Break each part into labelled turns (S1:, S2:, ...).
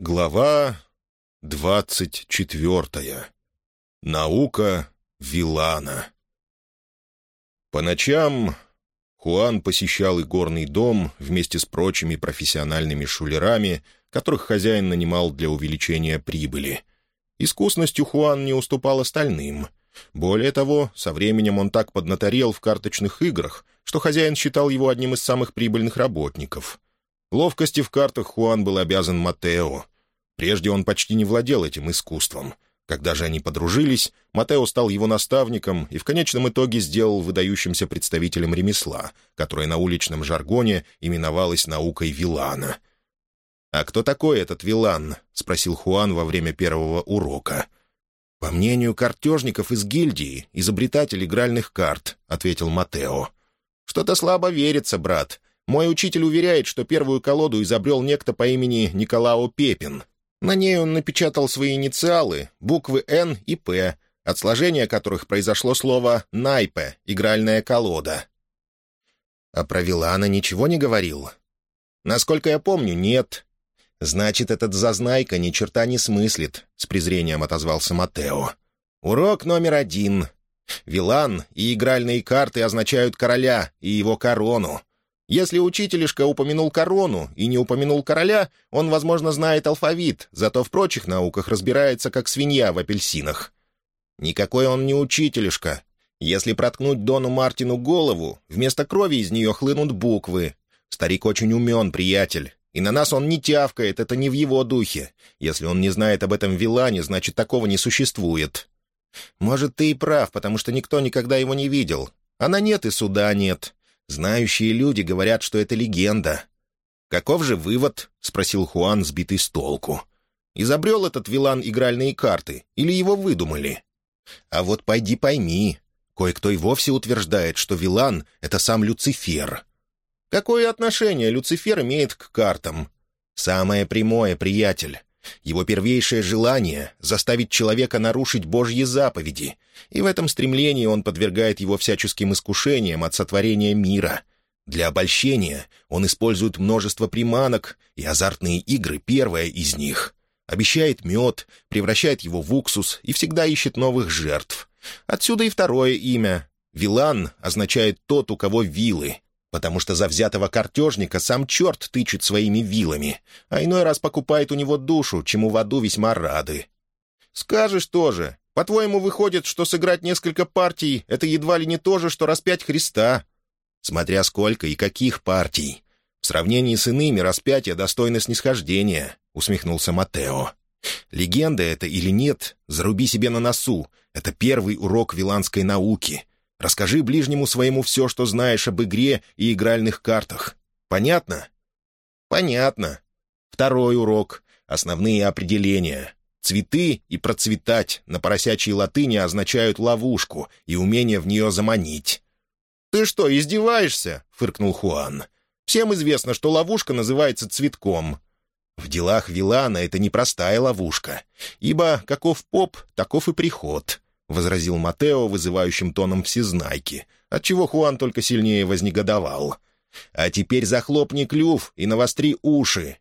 S1: Глава двадцать четвертая. Наука Вилана. По ночам Хуан посещал игорный дом вместе с прочими профессиональными шулерами, которых хозяин нанимал для увеличения прибыли. Искусностью Хуан не уступал остальным. Более того, со временем он так поднаторел в карточных играх, что хозяин считал его одним из самых прибыльных работников — Ловкости в картах Хуан был обязан Матео. Прежде он почти не владел этим искусством. Когда же они подружились, Матео стал его наставником и в конечном итоге сделал выдающимся представителем ремесла, которое на уличном жаргоне именовалось наукой Вилана. «А кто такой этот Вилан?» — спросил Хуан во время первого урока. «По мнению картежников из гильдии, изобретатель игральных карт», — ответил Матео. «Что-то слабо верится, брат. Мой учитель уверяет, что первую колоду изобрел некто по имени Николао Пепин. На ней он напечатал свои инициалы, буквы «Н» и «П», от сложения которых произошло слово «найпе» — игральная колода. А про Вилана ничего не говорил? Насколько я помню, нет. Значит, этот зазнайка ни черта не смыслит, — с презрением отозвался Матео. Урок номер один. Вилан и игральные карты означают короля и его корону — если учителишка упомянул корону и не упомянул короля, он, возможно, знает алфавит, зато в прочих науках разбирается, как свинья в апельсинах. Никакой он не учителишка. Если проткнуть Дону Мартину голову, вместо крови из нее хлынут буквы. Старик очень умен, приятель. И на нас он не тявкает, это не в его духе. Если он не знает об этом Вилане, значит, такого не существует. Может, ты и прав, потому что никто никогда его не видел. Она нет и суда нет. Знающие люди говорят, что это легенда. «Каков же вывод?» — спросил Хуан, сбитый с толку. «Изобрел этот вилан игральные карты или его выдумали?» «А вот пойди пойми. Кое-кто и вовсе утверждает, что вилан — это сам Люцифер». «Какое отношение Люцифер имеет к картам?» «Самое прямое, приятель. Его первейшее желание — заставить человека нарушить Божьи заповеди, и в этом стремлении он подвергает его всяческим искушениям от сотворения мира. Для обольщения он использует множество приманок, и азартные игры — первая из них. Обещает мед, превращает его в уксус и всегда ищет новых жертв. Отсюда и второе имя. Вилан означает «тот, у кого вилы», потому что завзятого картежника сам черт тычет своими вилами, а иной раз покупает у него душу, чему в аду весьма рады. «Скажешь тоже. По-твоему, выходит, что сыграть несколько партий — это едва ли не то же, что распять Христа?» «Смотря сколько и каких партий. В сравнении с иными распятие достойно снисхождения», — усмехнулся Матео. «Легенда это или нет, заруби себе на носу. Это первый урок виланской науки. Расскажи ближнему своему все, что знаешь об игре и игральных картах. Понятно?» «Понятно. Второй урок. Основные определения. Цветы и процветать на поросячьей латыни означают ловушку и умение в нее заманить». «Ты что, издеваешься?» — фыркнул Хуан. «Всем известно, что ловушка называется цветком». В делах Вилана это непростая ловушка, ибо каков поп, таков и приход. — возразил Матео вызывающим тоном всезнайки, отчего Хуан только сильнее вознегодовал. «А теперь захлопни клюв и навостри уши!»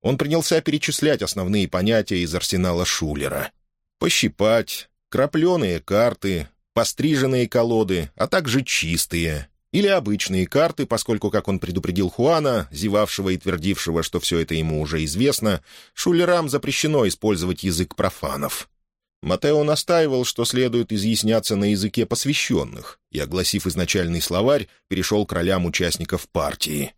S1: Он принялся перечислять основные понятия из арсенала Шулера. Пощипать, крапленые карты, постриженные колоды, а также чистые. Или обычные карты, поскольку, как он предупредил Хуана, зевавшего и твердившего, что все это ему уже известно, шулерам запрещено использовать язык профанов. Матео настаивал, что следует изъясняться на языке посвященных, и, огласив изначальный словарь, перешел к ролям участников партии.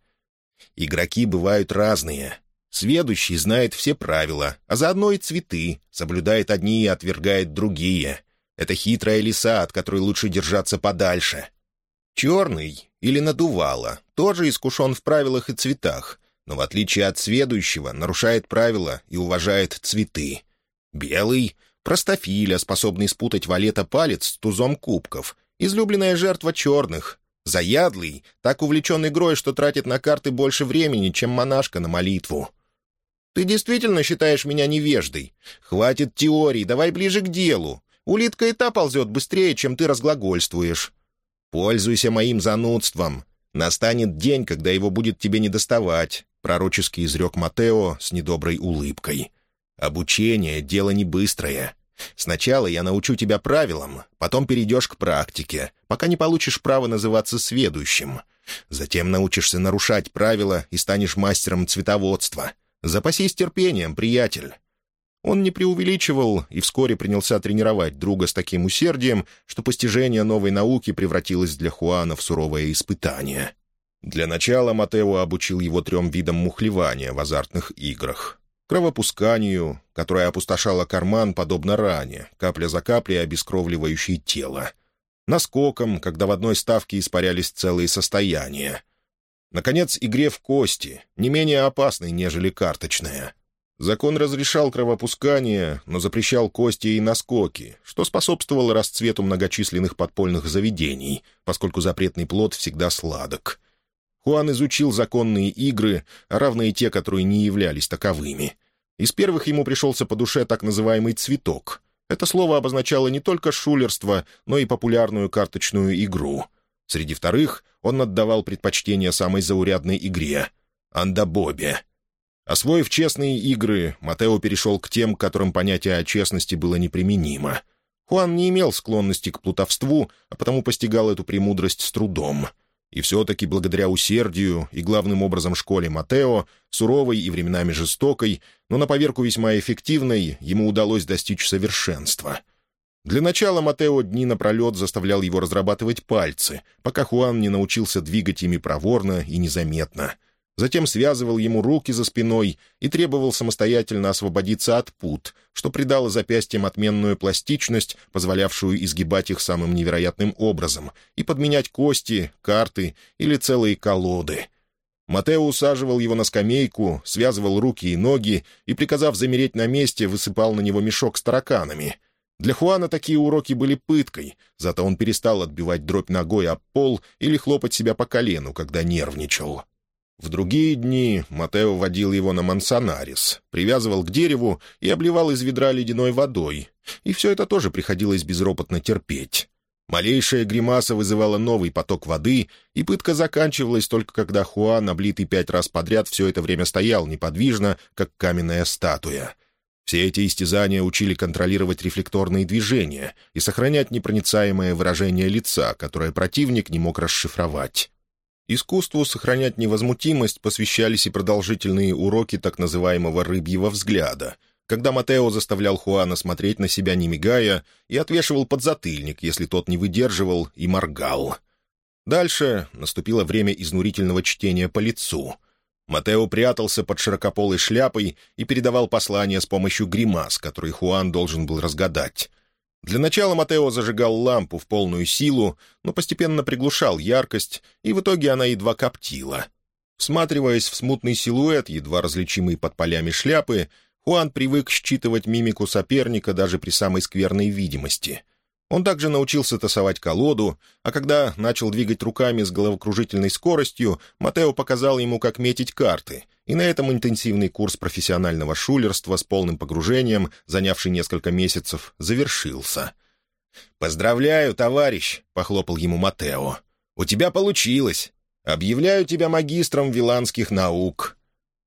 S1: Игроки бывают разные. Сведущий знает все правила, а заодно и цветы, соблюдает одни и отвергает другие. Это хитрая лиса, от которой лучше держаться подальше. Черный, или надувало, тоже искушен в правилах и цветах, но в отличие от сведущего нарушает правила и уважает цветы. Белый Простофиля, способный спутать валета палец с тузом кубков. Излюбленная жертва черных. Заядлый, так увлечен игрой, что тратит на карты больше времени, чем монашка на молитву. «Ты действительно считаешь меня невеждой? Хватит теорий, давай ближе к делу. Улитка и та ползет быстрее, чем ты разглагольствуешь. Пользуйся моим занудством. Настанет день, когда его будет тебе недоставать. пророчески изрек Матео с недоброй улыбкой. «Обучение — дело не быстрое. Сначала я научу тебя правилам, потом перейдешь к практике, пока не получишь право называться сведущим. Затем научишься нарушать правила и станешь мастером цветоводства. Запасись терпением, приятель». Он не преувеличивал и вскоре принялся тренировать друга с таким усердием, что постижение новой науки превратилось для Хуана в суровое испытание. Для начала Матео обучил его трем видам мухлевания в азартных играх. Кровопусканию, которое опустошало карман, подобно ране, капля за каплей обескровливающей тело. Наскоком, когда в одной ставке испарялись целые состояния. Наконец, игре в кости, не менее опасной, нежели карточная. Закон разрешал кровопускание, но запрещал кости и наскоки, что способствовало расцвету многочисленных подпольных заведений, поскольку запретный плод всегда сладок. Хуан изучил законные игры, равные те, которые не являлись таковыми. Из первых ему пришелся по душе так называемый «цветок». Это слово обозначало не только шулерство, но и популярную карточную игру. Среди вторых он отдавал предпочтение самой заурядной игре — «Андабобе». Освоив честные игры, Матео перешел к тем, которым понятие о честности было неприменимо. Хуан не имел склонности к плутовству, а потому постигал эту премудрость с трудом — и все-таки благодаря усердию и главным образом школе Матео, суровой и временами жестокой, но на поверку весьма эффективной, ему удалось достичь совершенства. Для начала Матео дни напролет заставлял его разрабатывать пальцы, пока Хуан не научился двигать ими проворно и незаметно — затем связывал ему руки за спиной и требовал самостоятельно освободиться от пут, что придало запястьям отменную пластичность, позволявшую изгибать их самым невероятным образом, и подменять кости, карты или целые колоды. Матео усаживал его на скамейку, связывал руки и ноги и, приказав замереть на месте, высыпал на него мешок с тараканами. Для Хуана такие уроки были пыткой, зато он перестал отбивать дробь ногой об пол или хлопать себя по колену, когда нервничал. В другие дни Матео водил его на Мансонарис, привязывал к дереву и обливал из ведра ледяной водой, и все это тоже приходилось безропотно терпеть. Малейшая гримаса вызывала новый поток воды, и пытка заканчивалась только когда Хуан, облитый пять раз подряд, все это время стоял неподвижно, как каменная статуя. Все эти истязания учили контролировать рефлекторные движения и сохранять непроницаемое выражение лица, которое противник не мог расшифровать. Искусству сохранять невозмутимость посвящались и продолжительные уроки так называемого «рыбьего взгляда», когда Матео заставлял Хуана смотреть на себя, не мигая, и отвешивал подзатыльник, если тот не выдерживал и моргал. Дальше наступило время изнурительного чтения по лицу. Матео прятался под широкополой шляпой и передавал послание с помощью гримас, которые Хуан должен был разгадать. Для начала Матео зажигал лампу в полную силу, но постепенно приглушал яркость, и в итоге она едва коптила. Всматриваясь в смутный силуэт, едва различимый под полями шляпы, Хуан привык считывать мимику соперника даже при самой скверной видимости. Он также научился тасовать колоду, а когда начал двигать руками с головокружительной скоростью, Матео показал ему, как метить карты, и на этом интенсивный курс профессионального шулерства с полным погружением, занявший несколько месяцев, завершился. «Поздравляю, товарищ!» — похлопал ему Матео. «У тебя получилось! Объявляю тебя магистром виланских наук!»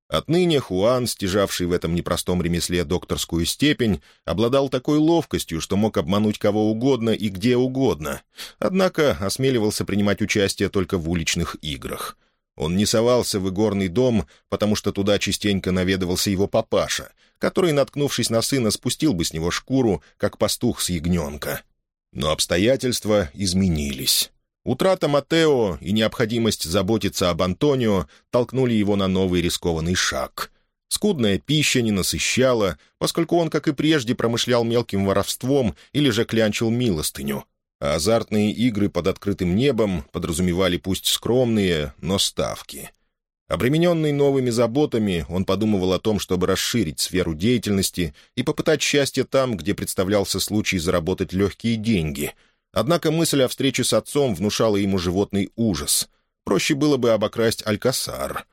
S1: Отныне Хуан, стяжавший в этом непростом ремесле докторскую степень, обладал такой ловкостью, что мог обмануть кого угодно и где угодно, однако осмеливался принимать участие только в уличных играх. Он не совался в игорный дом, потому что туда частенько наведывался его папаша, который, наткнувшись на сына, спустил бы с него шкуру, как пастух с ягненка. Но обстоятельства изменились. Утрата Матео и необходимость заботиться об Антонио толкнули его на новый рискованный шаг. Скудная пища не насыщала, поскольку он, как и прежде, промышлял мелким воровством или же клянчил милостыню — а азартные игры под открытым небом подразумевали пусть скромные, но ставки. Обремененный новыми заботами, он подумывал о том, чтобы расширить сферу деятельности и попытать счастье там, где представлялся случай заработать легкие деньги. Однако мысль о встрече с отцом внушала ему животный ужас. Проще было бы обокрасть Алькасар.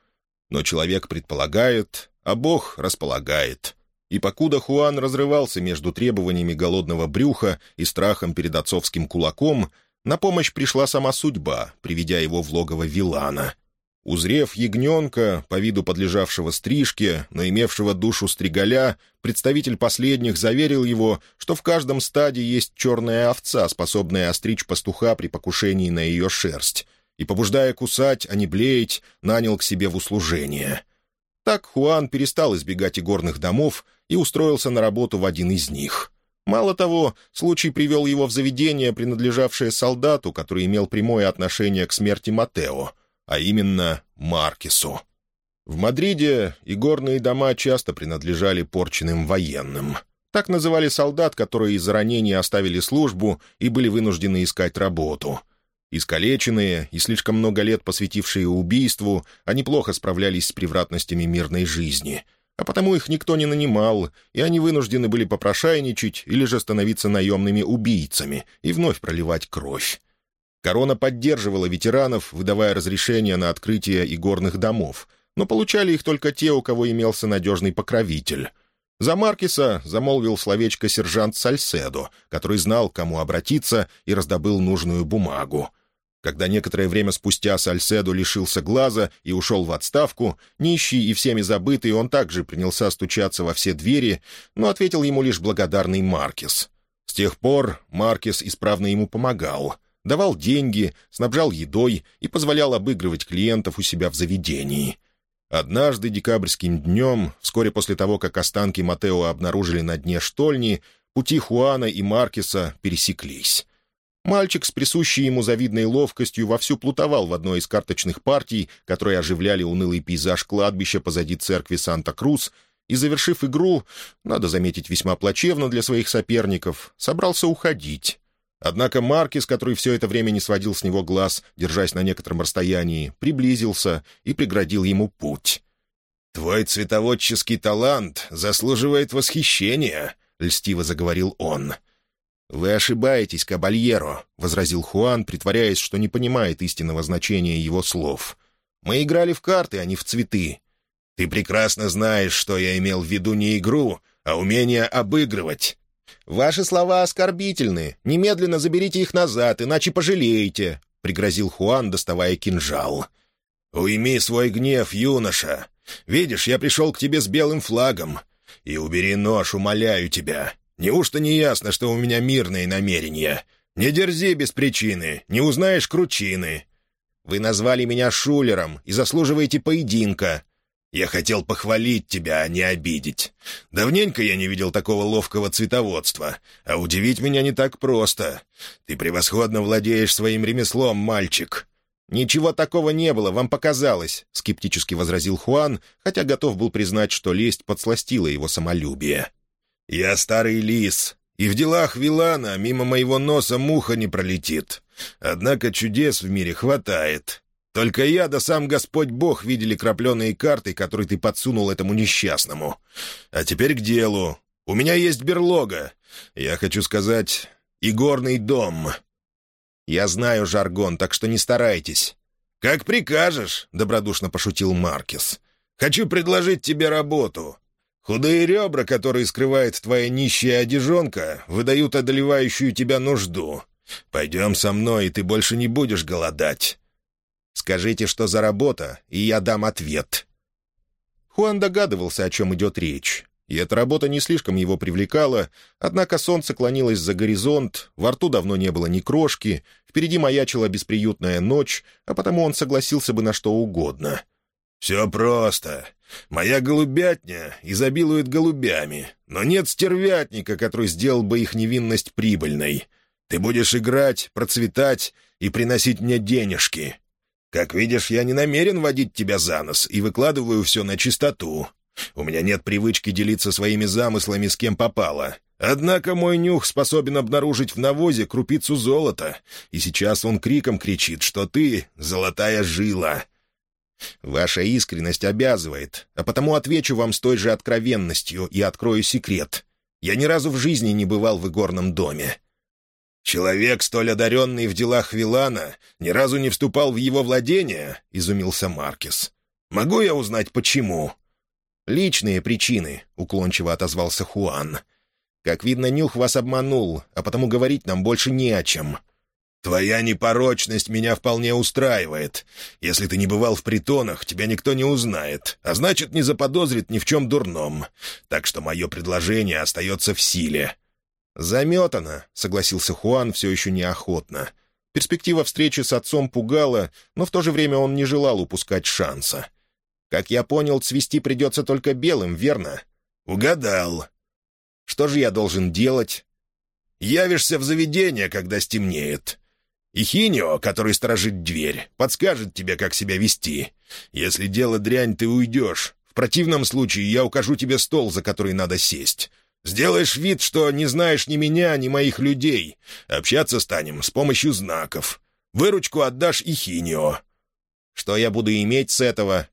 S1: Но человек предполагает, а Бог располагает — и покуда Хуан разрывался между требованиями голодного брюха и страхом перед отцовским кулаком, на помощь пришла сама судьба, приведя его в логово Вилана. Узрев ягненка, по виду подлежавшего стрижке, но имевшего душу стригаля, представитель последних заверил его, что в каждом стаде есть черная овца, способная остричь пастуха при покушении на ее шерсть, и, побуждая кусать, а не блеять, нанял к себе в услужение. Так Хуан перестал избегать игорных домов и устроился на работу в один из них. Мало того, случай привел его в заведение, принадлежавшее солдату, который имел прямое отношение к смерти Матео — а именно Маркесу. В Мадриде игорные дома часто принадлежали порченным военным. Так называли солдат, которые из-за ранений оставили службу и были вынуждены искать работу. Искалеченные и слишком много лет посвятившие убийству, они плохо справлялись с превратностями мирной жизни, а потому их никто не нанимал, и они вынуждены были попрошайничать или же становиться наемными убийцами и вновь проливать кровь. Корона поддерживала ветеранов, выдавая разрешения на открытие игорных домов, но получали их только те, у кого имелся надежный покровитель. За Маркиса замолвил словечко сержант Сальседо, который знал, кому обратиться, и раздобыл нужную бумагу. Когда некоторое время спустя Сальседо лишился глаза и ушел в отставку, нищий и всеми забытый, он также принялся стучаться во все двери, но ответил ему лишь благодарный Маркис. С тех пор Маркис исправно ему помогал — давал деньги, снабжал едой и позволял обыгрывать клиентов у себя в заведении. Однажды декабрьским днем, вскоре после того, как останки Матео обнаружили на дне штольни, пути Хуана и Маркеса пересеклись. Мальчик с присущей ему завидной ловкостью вовсю плутовал в одной из карточных партий, которые оживляли унылый пейзаж кладбища позади церкви Санта-Крус, и, завершив игру, надо заметить весьма плачевно для своих соперников, собрался уходить. Однако Маркис, который все это время не сводил с него глаз, держась на некотором расстоянии, приблизился и преградил ему путь. «Твой цветоводческий талант заслуживает восхищения», — льстиво заговорил он. «Вы ошибаетесь, кабальеро», — возразил Хуан, притворяясь, что не понимает истинного значения его слов. «Мы играли в карты, а не в цветы. Ты прекрасно знаешь, что я имел в виду не игру, а умение обыгрывать. «Ваши слова оскорбительны. Немедленно заберите их назад, иначе пожалеете», — пригрозил Хуан, доставая кинжал. «Уйми свой гнев, юноша. Видишь, я пришел к тебе с белым флагом. И убери нож, умоляю тебя. Неужто не ясно, что у меня мирные намерения? Не дерзи без причины, не узнаешь кручины. Вы назвали меня шулером и заслуживаете поединка. Я хотел похвалить тебя, а не обидеть. Давненько я не видел такого ловкого цветоводства, а удивить меня не так просто. Ты превосходно владеешь своим ремеслом, мальчик». «Ничего такого не было, вам показалось», — скептически возразил Хуан, хотя готов был признать, что лесть подсластила его самолюбие. «Я старый лис, и в делах Вилана мимо моего носа муха не пролетит. Однако чудес в мире хватает. Только я да сам Господь Бог видели крапленые карты, которые ты подсунул этому несчастному. А теперь к делу. У меня есть берлога. Я хочу сказать, игорный дом. Я знаю жаргон, так что не старайтесь. «Как прикажешь», — добродушно пошутил Маркес. «Хочу предложить тебе работу. Худые ребра, которые скрывает твоя нищая одежонка, выдают одолевающую тебя нужду. Пойдем со мной, и ты больше не будешь голодать. Скажите, что за работа, и я дам ответ». Хуан догадывался, о чем идет речь. И эта работа не слишком его привлекала, однако солнце клонилось за горизонт, во рту давно не было ни крошки, впереди маячила бесприютная ночь, а потому он согласился бы на что угодно. «Все просто. Моя голубятня изобилует голубями, но нет стервятника, который сделал бы их невинность прибыльной. Ты будешь играть, процветать и приносить мне денежки. Как видишь, я не намерен водить тебя за нос и выкладываю все на чистоту. У меня нет привычки делиться своими замыслами с кем попало. Однако мой нюх способен обнаружить в навозе крупицу золота, и сейчас он криком кричит, что ты — золотая жила. Ваша искренность обязывает, а потому отвечу вам с той же откровенностью и открою секрет. Я ни разу в жизни не бывал в игорном доме. «Человек, столь одаренный в делах Вилана, ни разу не вступал в его владение?» — изумился Маркес. «Могу я узнать, почему?» «Личные причины», — уклончиво отозвался Хуан. «Как видно, Нюх вас обманул, а потому говорить нам больше не о чем». «Твоя непорочность меня вполне устраивает. Если ты не бывал в притонах, тебя никто не узнает, а значит, не заподозрит ни в чем дурном. Так что мое предложение остается в силе».
S2: «Заметано», — согласился Хуан все еще неохотно. Перспектива встречи с отцом пугала, но в то же время он не желал упускать шанса. «Как я понял, цвести придется только белым, верно?»
S1: «Угадал».
S2: «Что же я должен делать?»
S1: «Явишься в заведение, когда стемнеет. И Хинио, который сторожит дверь, подскажет тебе, как себя вести. Если дело дрянь, ты уйдешь. В противном случае я укажу тебе стол, за который надо сесть. Сделаешь вид, что не знаешь ни меня, ни моих людей. Общаться станем с помощью знаков. Выручку отдашь и Хинио.
S2: Что я буду иметь с этого?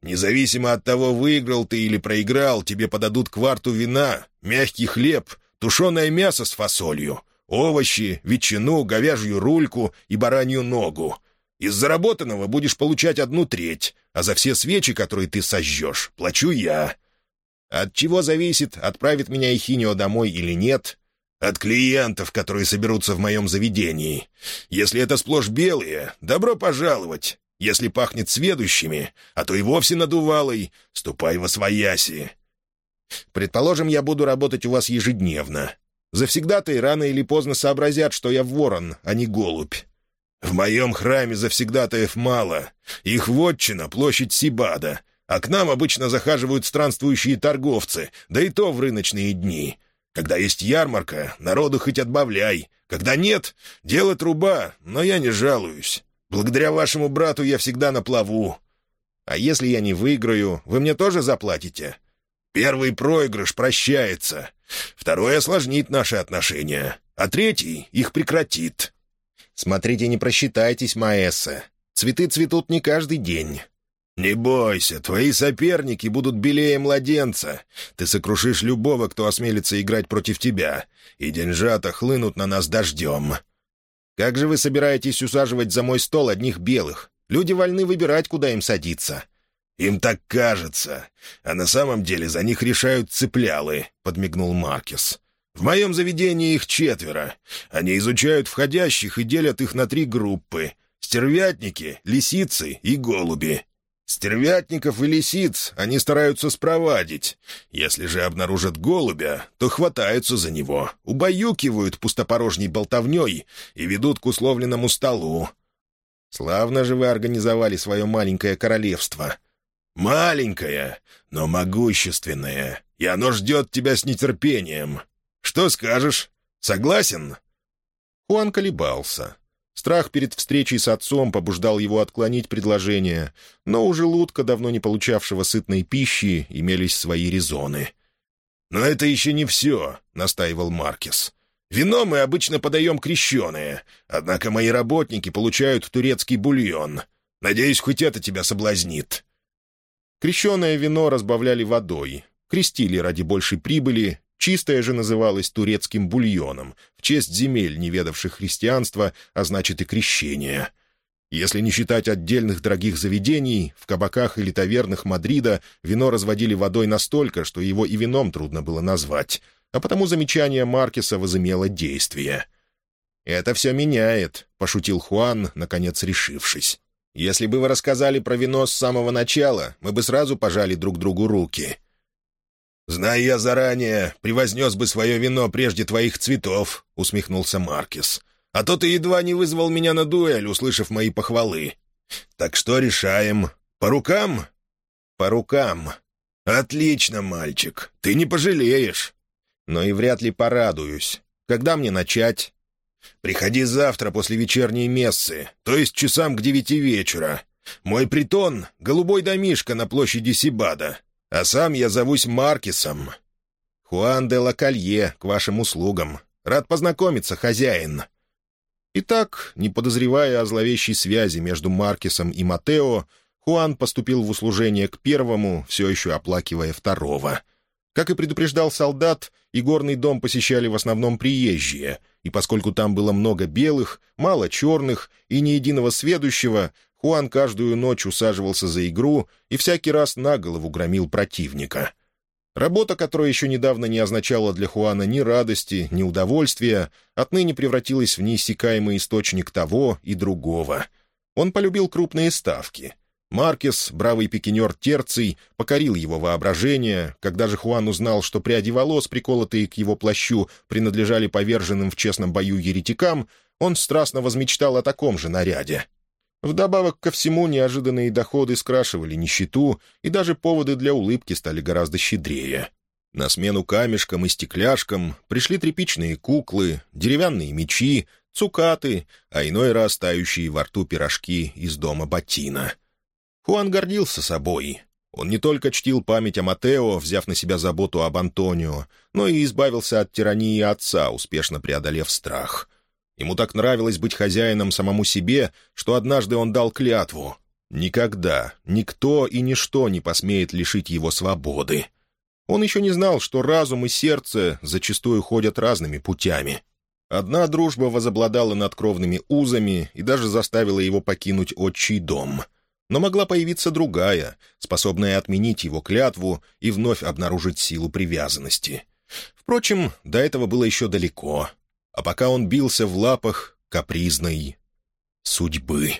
S1: Независимо от того, выиграл ты или проиграл, тебе подадут кварту вина, мягкий хлеб, тушеное мясо с фасолью — овощи, ветчину, говяжью рульку и баранью ногу. Из заработанного будешь получать одну треть, а за все свечи, которые ты сожжешь, плачу я.
S2: От чего зависит, отправит меня Ихинио домой или нет?
S1: От клиентов, которые соберутся в моем заведении. Если это сплошь белые, добро пожаловать. Если пахнет сведущими, а то и вовсе надувалой, ступай во свояси.
S2: Предположим, я буду работать у вас ежедневно. Завсегда-то рано или поздно сообразят, что я ворон, а не голубь.
S1: В моем храме завсегдатаев мало. Их вотчина — площадь Сибада, а к нам обычно захаживают странствующие торговцы, да и то в рыночные дни. Когда есть ярмарка, народу хоть отбавляй. Когда нет, дело труба, но я не жалуюсь. Благодаря вашему брату я всегда на плаву.
S2: А если я не выиграю, вы мне тоже заплатите?»
S1: Первый проигрыш прощается, второй осложнит наши отношения, а третий их прекратит.
S2: Смотрите, не просчитайтесь, Маэсса. Цветы цветут не каждый день.
S1: «Не бойся, твои соперники будут белее младенца. Ты сокрушишь любого, кто осмелится играть против тебя, и деньжата хлынут на нас дождем».
S2: «Как же вы собираетесь усаживать за мой стол одних белых? Люди вольны выбирать, куда им садиться.
S1: «Им так кажется, а на самом деле за них решают цеплялы», — подмигнул Маркес. «В моем заведении их четверо. Они изучают входящих и делят их на три группы — стервятники, лисицы и голуби. Стервятников и лисиц они стараются спровадить. Если же обнаружат голубя, то хватаются за него, убаюкивают пустопорожней болтовней и ведут к условленному столу.
S2: Славно же вы организовали свое маленькое королевство.
S1: Маленькое, но могущественное, и оно ждет тебя с нетерпением. Что скажешь? Согласен?»
S2: Хуан колебался. Страх перед встречей с отцом побуждал его отклонить предложение, но у желудка, давно не получавшего сытной пищи, имелись свои резоны.
S1: «Но это еще не все», — настаивал Маркес. «Вино мы обычно подаем крещеное, однако мои работники получают турецкий бульон. Надеюсь, хоть это тебя соблазнит».
S2: Крещеное вино разбавляли водой, крестили ради большей прибыли, чистое же называлось турецким бульоном, в честь земель, не ведавших христианства, а значит и крещения. Если не считать отдельных дорогих заведений, в кабаках или тавернах Мадрида вино разводили водой настолько, что его и вином трудно было назвать, а потому замечание Маркеса возымело действие. «Это все меняет», — пошутил Хуан, наконец решившись. Если бы вы рассказали про вино с самого начала, мы бы сразу пожали друг другу руки».
S1: «Зная я заранее, превознес бы свое вино прежде твоих цветов», — усмехнулся Маркис. «А то ты едва не вызвал меня на дуэль, услышав мои похвалы. Так что решаем? По рукам?»
S2: «По рукам».
S1: «Отлично, мальчик, ты не пожалеешь».
S2: «Но и вряд ли порадуюсь. Когда мне начать?»
S1: Приходи завтра после вечерней мессы, то есть часам к девяти вечера. Мой притон — голубой домишко на площади Сибада, а сам я зовусь Маркисом».
S2: «Хуан де Лакалье, к вашим услугам. Рад познакомиться, хозяин». Итак, не подозревая о зловещей связи между Маркисом и Матео, Хуан поступил в услужение к первому, все еще оплакивая второго. Как и предупреждал солдат, игорный дом посещали в основном приезжие — и поскольку там было много белых, мало черных и ни единого сведущего, Хуан каждую ночь усаживался за игру и всякий раз на голову громил противника. Работа, которая еще недавно не означала для Хуана ни радости, ни удовольствия, отныне превратилась в неиссякаемый источник того и другого. Он полюбил крупные ставки. Маркес, бравый пикинер Терций, покорил его воображение. Когда же Хуан узнал, что пряди волос, приколотые к его плащу, принадлежали поверженным в честном бою еретикам, он страстно возмечтал о таком же наряде. Вдобавок ко всему, неожиданные доходы скрашивали нищету, и даже поводы для улыбки стали гораздо щедрее. На смену камешкам и стекляшкам пришли тряпичные куклы, деревянные мечи, цукаты, а иной раз тающие во рту пирожки из дома Батина. Хуан гордился собой. Он не только чтил память о Матео, взяв на себя заботу об Антонио, но и избавился от тирании отца, успешно преодолев страх. Ему так нравилось быть хозяином самому себе, что однажды он дал клятву. Никогда, никто и ничто не посмеет лишить его свободы. Он еще не знал, что разум и сердце зачастую ходят разными путями. Одна дружба возобладала над кровными узами и даже заставила его покинуть отчий дом. Но могла появиться другая, способная отменить его клятву и вновь обнаружить силу привязанности. Впрочем, до этого было еще далеко — а пока он бился в лапах капризной судьбы.